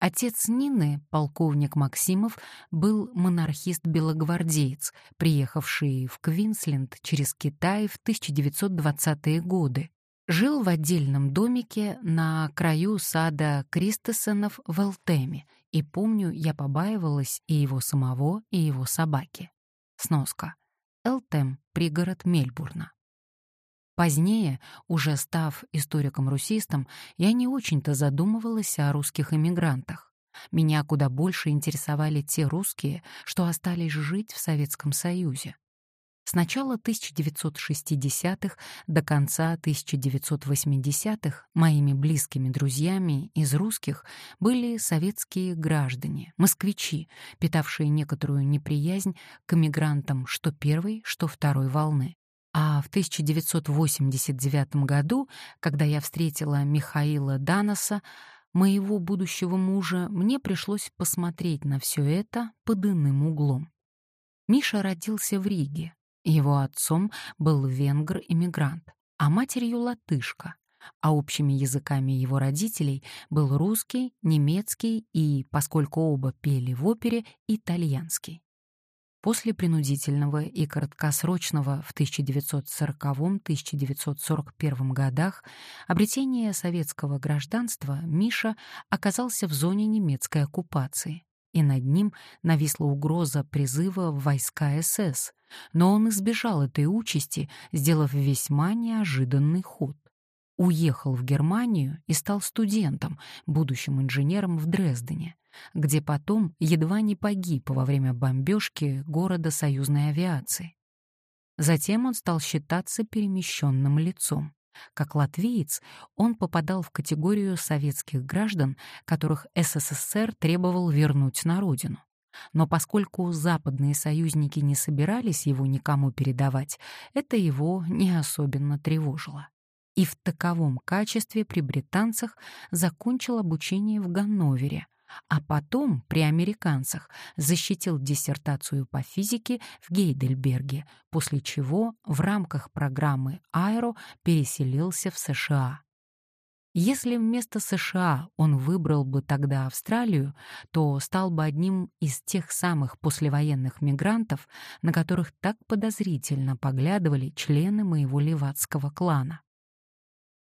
Отец Нины, полковник Максимов, был монархист-белогвардеец, приехавший в Квинсленд через Китай в 1920-е годы. Жил в отдельном домике на краю сада Кристесонов в Элтеме, и помню, я побаивалась и его самого, и его собаки. Сноска. Элтем — пригород Мельбурна. Позднее, уже став историком-русистом, я не очень-то задумывалась о русских эмигрантах. Меня куда больше интересовали те русские, что остались жить в Советском Союзе. С начала 1960-х до конца 1980-х моими близкими друзьями из русских были советские граждане, москвичи, питавшие некоторую неприязнь к эмигрантам что первой, что второй волны. А в 1989 году, когда я встретила Михаила Даноса, моего будущего мужа, мне пришлось посмотреть на все это под иным углом. Миша родился в Риге. Его отцом был венгр-иммигрант, а матерью — латышка, а общими языками его родителей был русский, немецкий и, поскольку оба пели в опере, итальянский. После принудительного и краткосрочного в 1940-1941 годах обретения советского гражданства Миша оказался в зоне немецкой оккупации, и над ним нависла угроза призыва в войска СС, но он избежал этой участи, сделав весьма неожиданный ход. Уехал в Германию и стал студентом, будущим инженером в Дрездене, где потом едва не погиб во время бомбежки города союзной авиации. Затем он стал считаться перемещенным лицом. Как латвиец он попадал в категорию советских граждан, которых СССР требовал вернуть на родину. Но поскольку западные союзники не собирались его никому передавать, это его не особенно тревожило. И в таковом качестве при британцах закончил обучение в Ганновере — а потом при американцах защитил диссертацию по физике в Гейдельберге, после чего в рамках программы «Аэро» переселился в США. Если вместо США он выбрал бы тогда Австралию, то стал бы одним из тех самых послевоенных мигрантов, на которых так подозрительно поглядывали члены моего левацкого клана.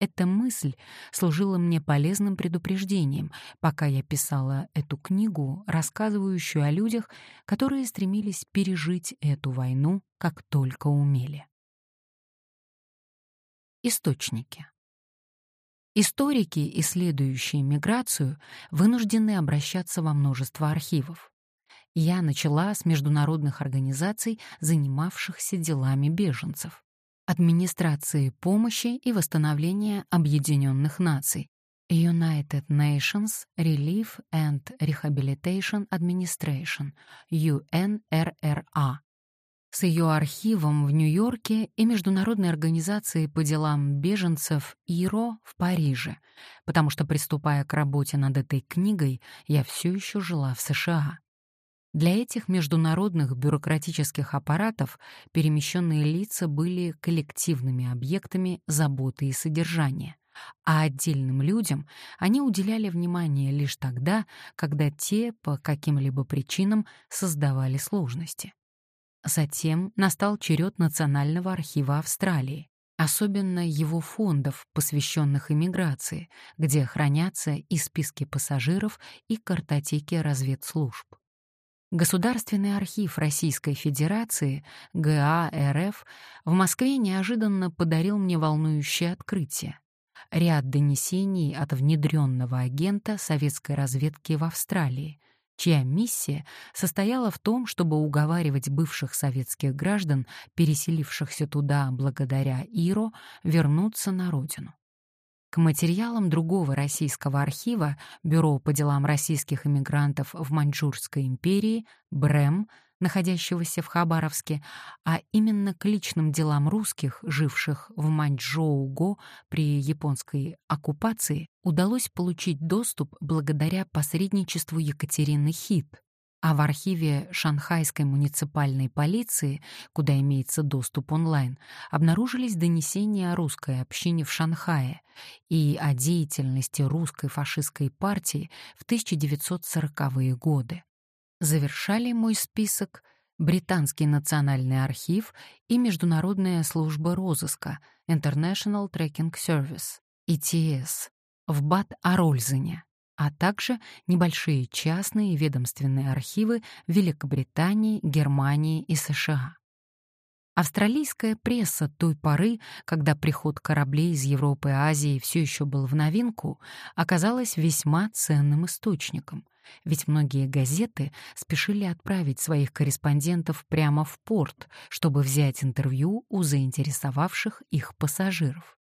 Эта мысль служила мне полезным предупреждением, пока я писала эту книгу, рассказывающую о людях, которые стремились пережить эту войну как только умели. Источники. Историки, исследующие миграцию, вынуждены обращаться во множество архивов. Я начала с международных организаций, занимавшихся делами беженцев администрации помощи и восстановления Объединенных Наций, United Nations Relief and Rehabilitation Administration, UNRRA, с ее архивом в Нью-Йорке и Международной организацией по делам беженцев ИРО в Париже, потому что, приступая к работе над этой книгой, я все еще жила в США. Для этих международных бюрократических аппаратов перемещенные лица были коллективными объектами заботы и содержания, а отдельным людям они уделяли внимание лишь тогда, когда те по каким-либо причинам создавали сложности. Затем настал черед Национального архива Австралии, особенно его фондов, посвященных иммиграции, где хранятся и списки пассажиров, и картотеки разведслужб. Государственный архив Российской Федерации, ГАРФ, в Москве неожиданно подарил мне волнующее открытие. Ряд донесений от внедренного агента советской разведки в Австралии, чья миссия состояла в том, чтобы уговаривать бывших советских граждан, переселившихся туда благодаря ИРО, вернуться на родину. К материалам другого российского архива Бюро по делам российских иммигрантов в Маньчжурской империи БРЭМ, находящегося в Хабаровске, а именно к личным делам русских, живших в Маньчжоу-го при японской оккупации, удалось получить доступ благодаря посредничеству Екатерины Хит, А в архиве Шанхайской муниципальной полиции, куда имеется доступ онлайн, обнаружились донесения о русской общине в Шанхае и о деятельности русской фашистской партии в 1940-е годы. Завершали мой список Британский национальный архив и Международная служба розыска International Tracking Service, ETS, в Бад-Арользене а также небольшие частные ведомственные архивы Великобритании, Германии и США. Австралийская пресса той поры, когда приход кораблей из Европы и Азии все еще был в новинку, оказалась весьма ценным источником, ведь многие газеты спешили отправить своих корреспондентов прямо в порт, чтобы взять интервью у заинтересовавших их пассажиров.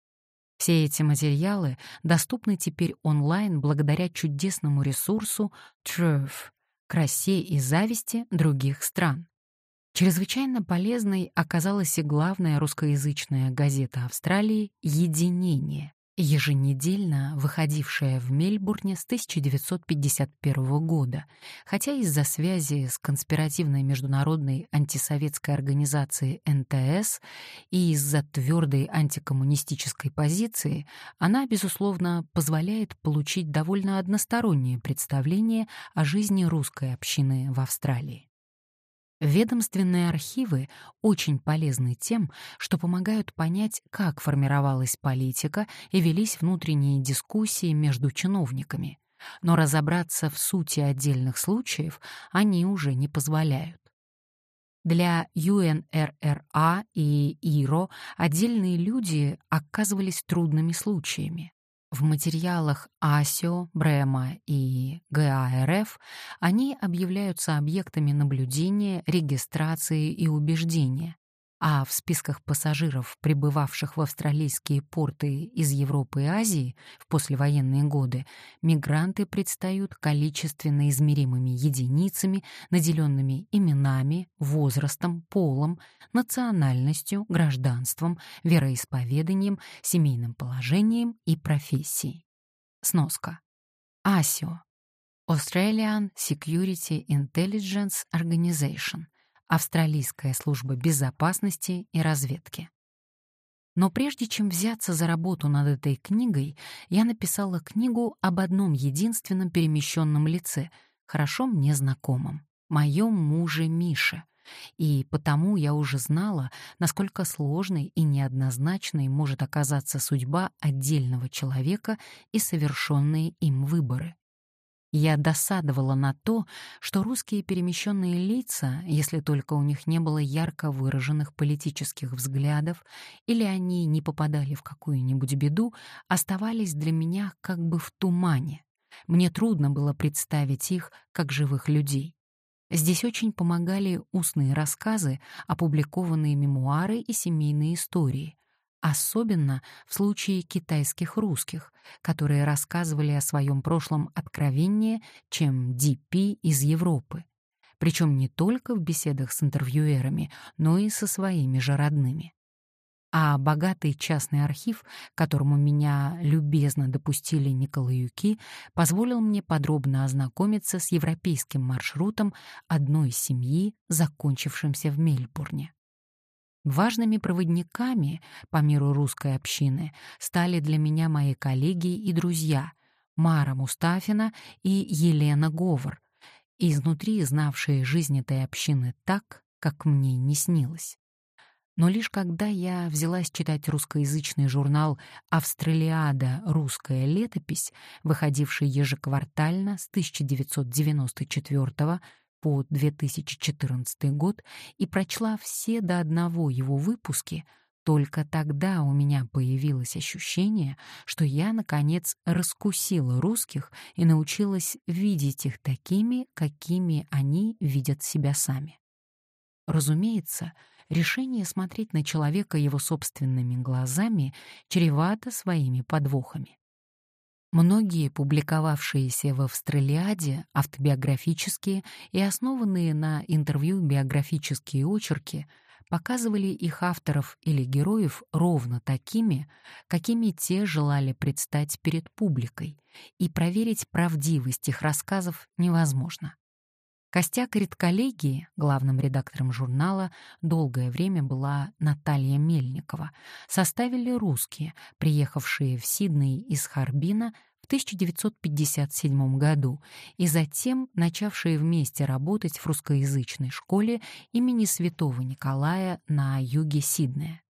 Все эти материалы доступны теперь онлайн благодаря чудесному ресурсу Trove — красе и зависти других стран. Чрезвычайно полезной оказалась и главная русскоязычная газета Австралии «Единение», еженедельно выходившая в Мельбурне с 1951 года, хотя из-за связи с конспиративной международной антисоветской организацией НТС и из-за твердой антикоммунистической позиции она, безусловно, позволяет получить довольно одностороннее представление о жизни русской общины в Австралии. Ведомственные архивы очень полезны тем, что помогают понять, как формировалась политика и велись внутренние дискуссии между чиновниками. Но разобраться в сути отдельных случаев они уже не позволяют. Для ЮНРРА и ИРО отдельные люди оказывались трудными случаями. В материалах АСИО, Брема и ГАРФ они объявляются объектами наблюдения, регистрации и убеждения, а в списках пассажиров, прибывавших в австралийские порты из Европы и Азии в послевоенные годы, мигранты предстают количественно измеримыми единицами, наделенными именами, возрастом, полом, национальностью, гражданством, вероисповеданием, семейным положением и профессией. Сноска. АСИО. Australian Security Intelligence Organization Австралийская служба безопасности и разведки. Но прежде чем взяться за работу над этой книгой, я написала книгу об одном единственном перемещенном лице, хорошо мне знакомом, моем муже Мише. И потому я уже знала, насколько сложной и неоднозначной может оказаться судьба отдельного человека и совершенные им выборы. Я досадовала на то, что русские перемещенные лица, если только у них не было ярко выраженных политических взглядов или они не попадали в какую-нибудь беду, оставались для меня как бы в тумане. Мне трудно было представить их как живых людей. Здесь очень помогали устные рассказы, опубликованные мемуары и семейные истории, Особенно в случае китайских русских, которые рассказывали о своем прошлом откровеннее, чем DP из Европы. Причем не только в беседах с интервьюерами, но и со своими же родными. А богатый частный архив, которому меня любезно допустили Николаюки, позволил мне подробно ознакомиться с европейским маршрутом одной семьи, закончившимся в Мельбурне. Важными проводниками по миру русской общины стали для меня мои коллеги и друзья Мара Мустафина и Елена Говор, изнутри знавшие жизнь этой общины так, как мне не снилось. Но лишь когда я взялась читать русскоязычный журнал «Австралиада. Русская летопись», выходивший ежеквартально с 1994 по 2014 год и прочла все до одного его выпуски, только тогда у меня появилось ощущение, что я, наконец, раскусила русских и научилась видеть их такими, какими они видят себя сами. Разумеется, решение смотреть на человека его собственными глазами чревато своими подвохами. Многие публиковавшиеся в Австралиаде автобиографические и основанные на интервью биографические очерки показывали их авторов или героев ровно такими, какими те желали предстать перед публикой, и проверить правдивость их рассказов невозможно. Костяк редколлегии, главным редактором журнала, долгое время была Наталья Мельникова, составили русские, приехавшие в Сидней из Харбина в 1957 году и затем начавшие вместе работать в русскоязычной школе имени Святого Николая на юге Сиднея.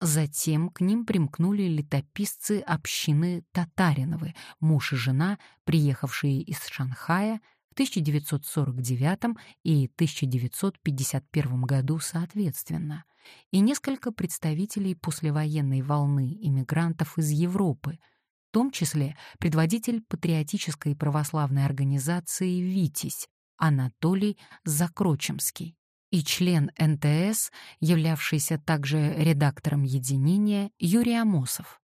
Затем к ним примкнули летописцы общины Татариновы, муж и жена, приехавшие из Шанхая 1949 и 1951 году соответственно, и несколько представителей послевоенной волны иммигрантов из Европы, в том числе предводитель патриотической православной организации «Витязь» Анатолий Закрочемский и член НТС, являвшийся также редактором «Единения» Юрий Амосов.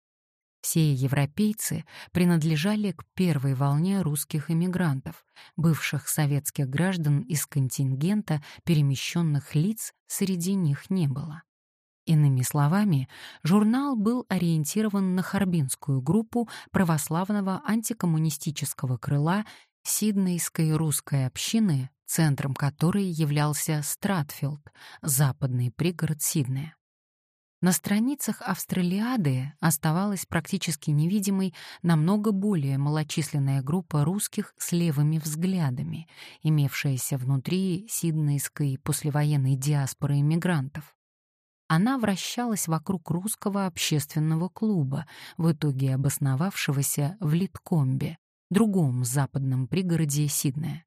Все европейцы принадлежали к первой волне русских эмигрантов, бывших советских граждан из контингента перемещенных лиц среди них не было. Иными словами, журнал был ориентирован на Харбинскую группу православного антикоммунистического крыла Сиднейской русской общины, центром которой являлся Стратфилд, западный пригород Сиднея. На страницах Австралиады оставалась практически невидимой намного более малочисленная группа русских с левыми взглядами, имевшаяся внутри сиднейской послевоенной диаспоры иммигрантов. Она вращалась вокруг русского общественного клуба, в итоге обосновавшегося в Литкомбе, другом западном пригороде Сиднея.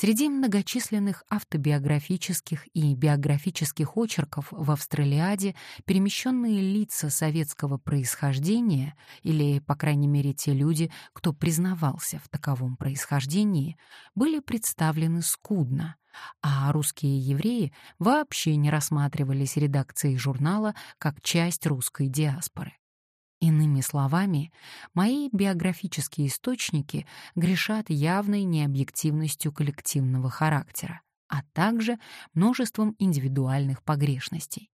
Среди многочисленных автобиографических и биографических очерков в Австралиаде перемещенные лица советского происхождения, или, по крайней мере, те люди, кто признавался в таковом происхождении, были представлены скудно, а русские евреи вообще не рассматривались редакцией журнала как часть русской диаспоры. Иными словами, мои биографические источники грешат явной необъективностью коллективного характера, а также множеством индивидуальных погрешностей.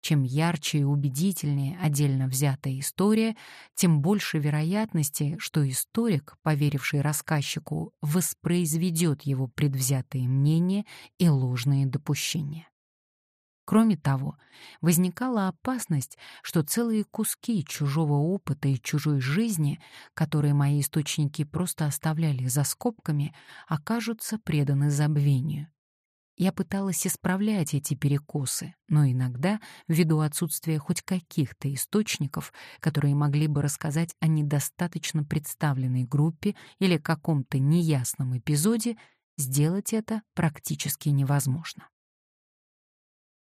Чем ярче и убедительнее отдельно взятая история, тем больше вероятности, что историк, поверивший рассказчику, воспроизведет его предвзятые мнения и ложные допущения. Кроме того, возникала опасность, что целые куски чужого опыта и чужой жизни, которые мои источники просто оставляли за скобками, окажутся преданы забвению. Я пыталась исправлять эти перекосы, но иногда, ввиду отсутствия хоть каких-то источников, которые могли бы рассказать о недостаточно представленной группе или каком-то неясном эпизоде, сделать это практически невозможно.